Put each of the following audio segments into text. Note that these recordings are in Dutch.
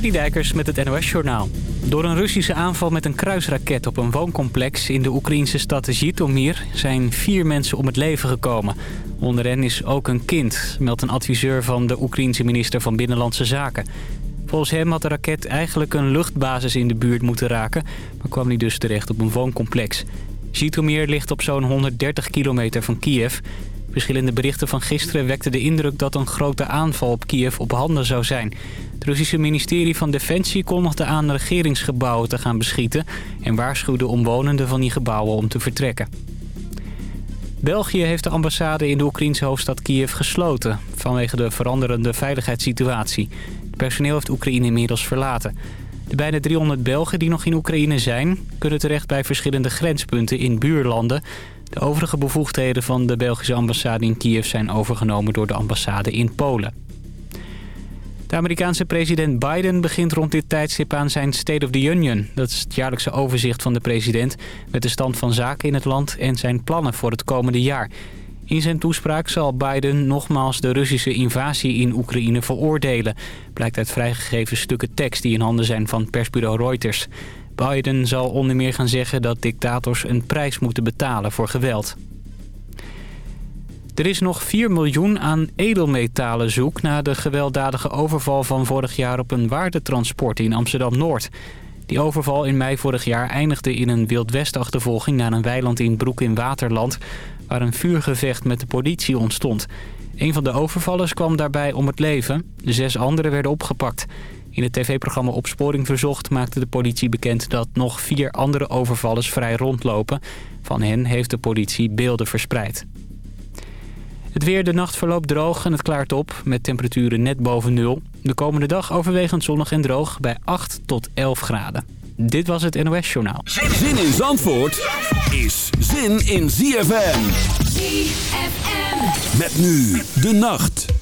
Dijkers met het NOS-journaal. Door een Russische aanval met een kruisraket op een wooncomplex in de Oekraïnse stad Zhytomyr zijn vier mensen om het leven gekomen. Onder hen is ook een kind, meldt een adviseur van de Oekraïense minister van Binnenlandse Zaken. Volgens hem had de raket eigenlijk een luchtbasis in de buurt moeten raken, maar kwam hij dus terecht op een wooncomplex. Zhytomyr ligt op zo'n 130 kilometer van Kiev. Verschillende berichten van gisteren wekten de indruk dat een grote aanval op Kiev op handen zou zijn. Het Russische ministerie van Defensie kondigde aan regeringsgebouwen te gaan beschieten... en waarschuwde omwonenden van die gebouwen om te vertrekken. België heeft de ambassade in de Oekraïnse hoofdstad Kiev gesloten... vanwege de veranderende veiligheidssituatie. Het personeel heeft Oekraïne inmiddels verlaten. De bijna 300 Belgen die nog in Oekraïne zijn... kunnen terecht bij verschillende grenspunten in buurlanden. De overige bevoegdheden van de Belgische ambassade in Kiev... zijn overgenomen door de ambassade in Polen. De Amerikaanse president Biden begint rond dit tijdstip aan zijn State of the Union. Dat is het jaarlijkse overzicht van de president met de stand van zaken in het land en zijn plannen voor het komende jaar. In zijn toespraak zal Biden nogmaals de Russische invasie in Oekraïne veroordelen. Blijkt uit vrijgegeven stukken tekst die in handen zijn van persbureau Reuters. Biden zal onder meer gaan zeggen dat dictators een prijs moeten betalen voor geweld. Er is nog 4 miljoen aan edelmetalen zoek na de gewelddadige overval van vorig jaar op een waardetransport in Amsterdam-Noord. Die overval in mei vorig jaar eindigde in een wildwestachtervolging naar een weiland in Broek in Waterland, waar een vuurgevecht met de politie ontstond. Een van de overvallers kwam daarbij om het leven, zes anderen werden opgepakt. In het tv-programma Opsporing Verzocht maakte de politie bekend dat nog vier andere overvallers vrij rondlopen. Van hen heeft de politie beelden verspreid. Het weer de nacht verloopt droog en het klaart op met temperaturen net boven nul. De komende dag overwegend zonnig en droog bij 8 tot 11 graden. Dit was het NOS Journaal. Zin in Zandvoort is zin in ZFM. ZFM. Met nu de nacht.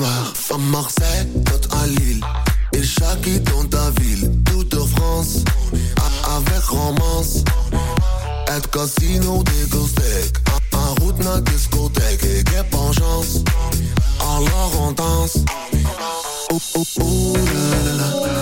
soir. Van Marseille tot à Lille. Et chaque dans ta ville. Toute France. Avec romance. Het casino de Gostek. En route naar discotheek. Ik heb en chance. Alors on danse. Oh, oh, oh, la, la, la.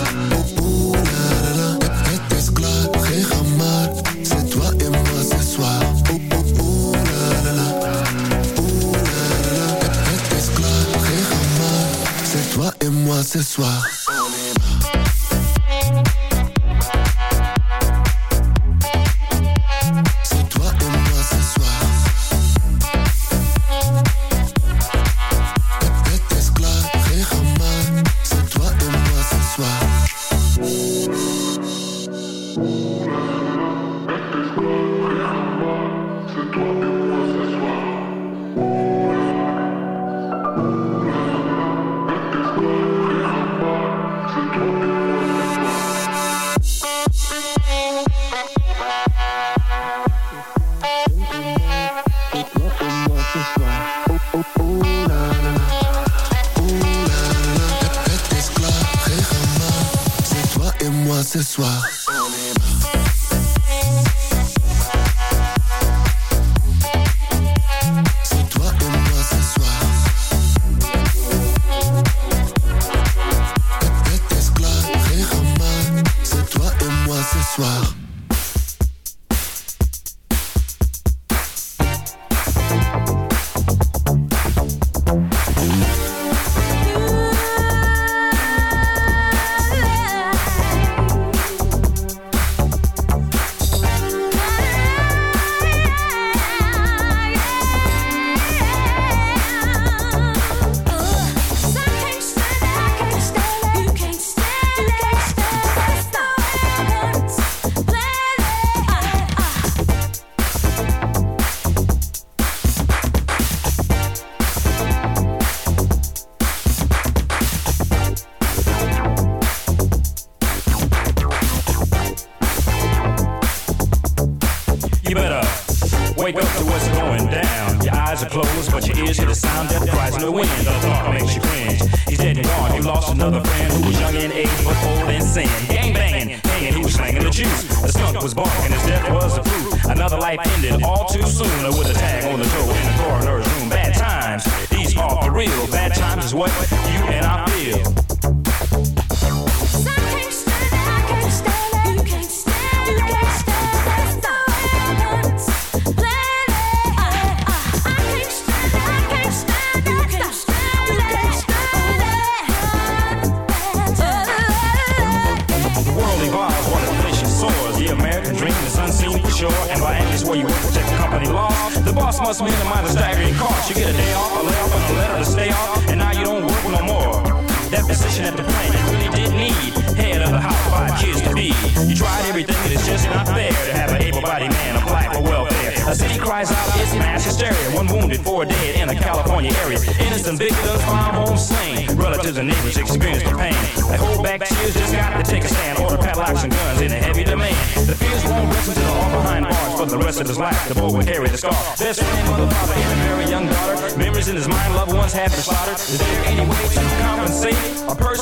ce soir.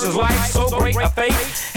is life so great a fate?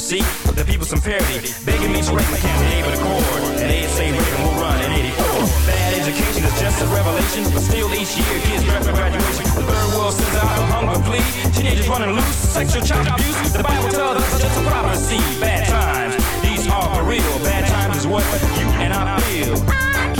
to see the people some parity. Begging me to write my campaign for the chord. And they say we will run in 84. Bad education is just a revelation, but still each year kids draft for graduation. The third world sends out a hunger plea. Teenagers running loose, sexual child abuse. The Bible tells us it's just a prophecy. Bad times, these are for real. Bad times is what you and I feel. I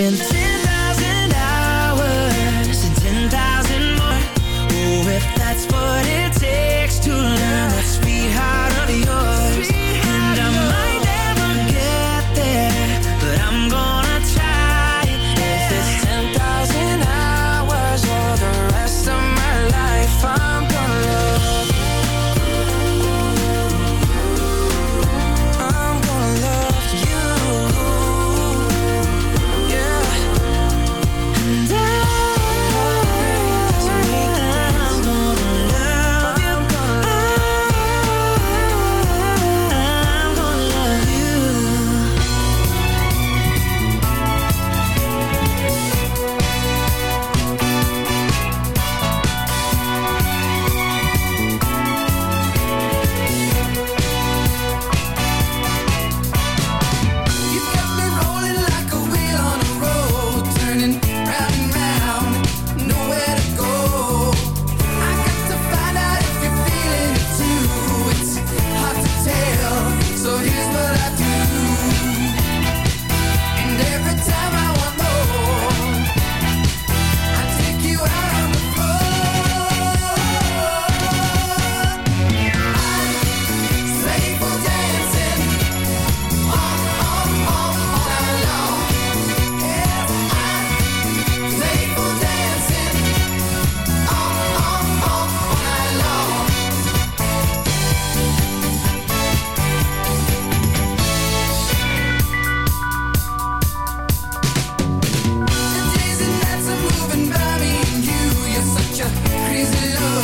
been Crazy love,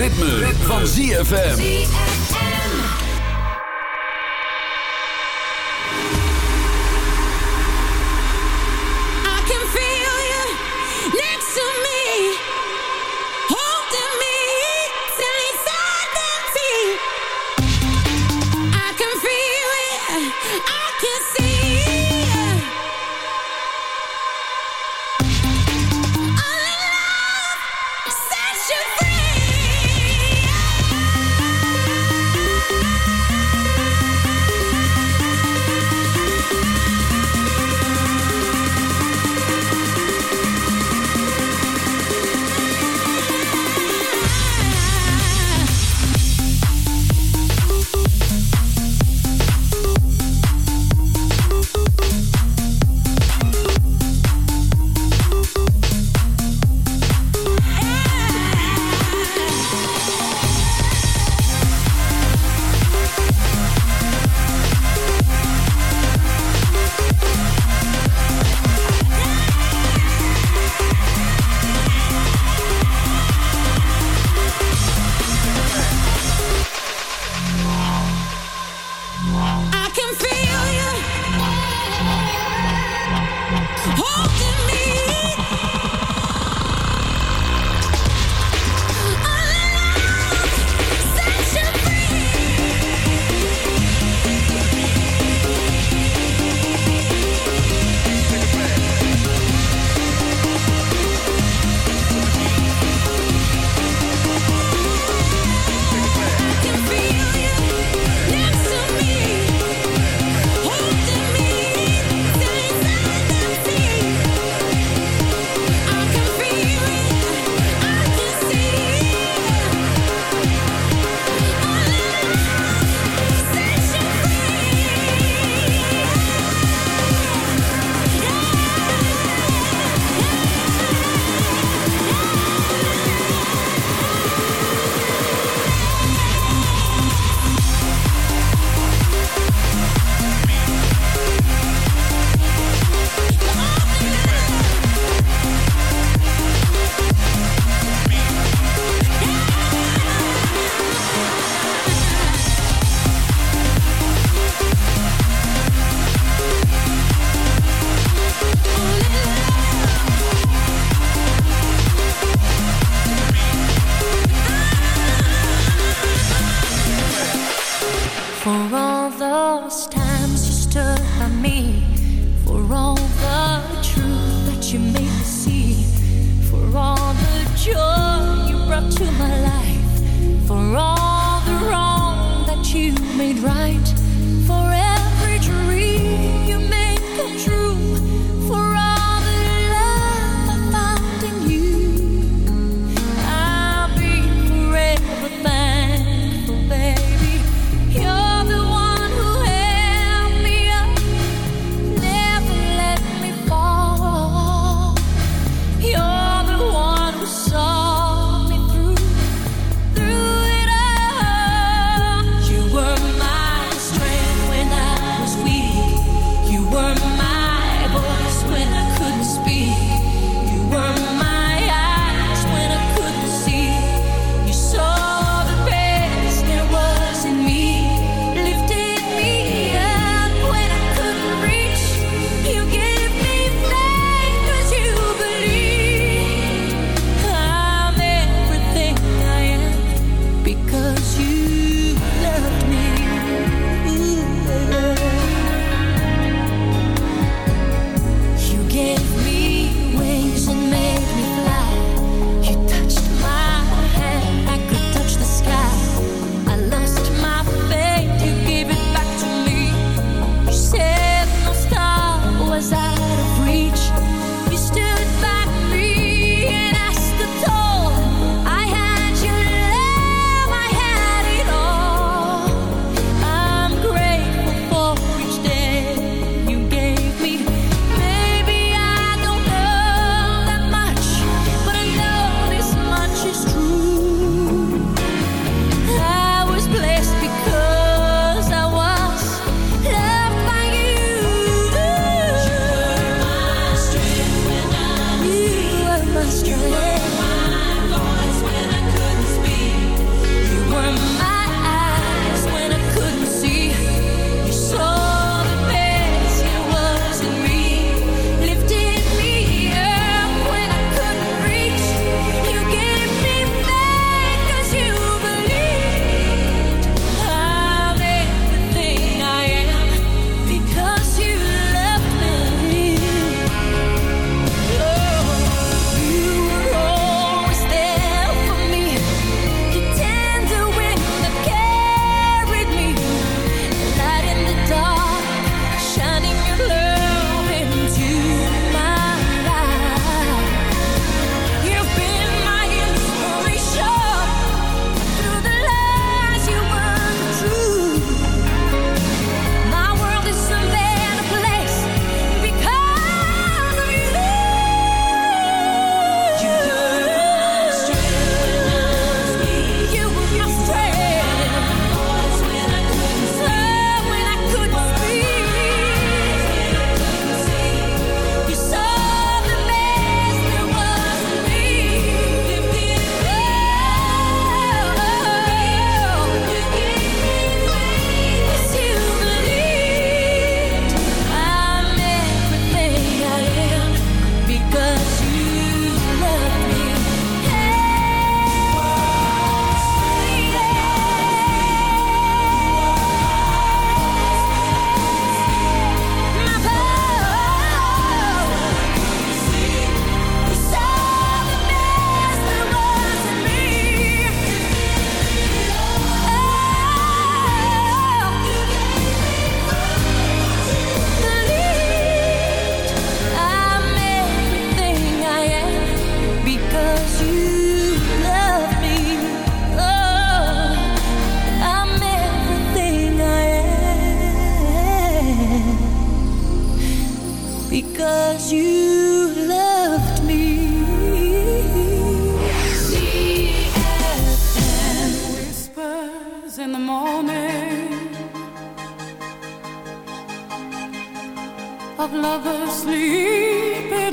ritme, van ZFM.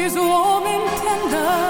is warm and tender,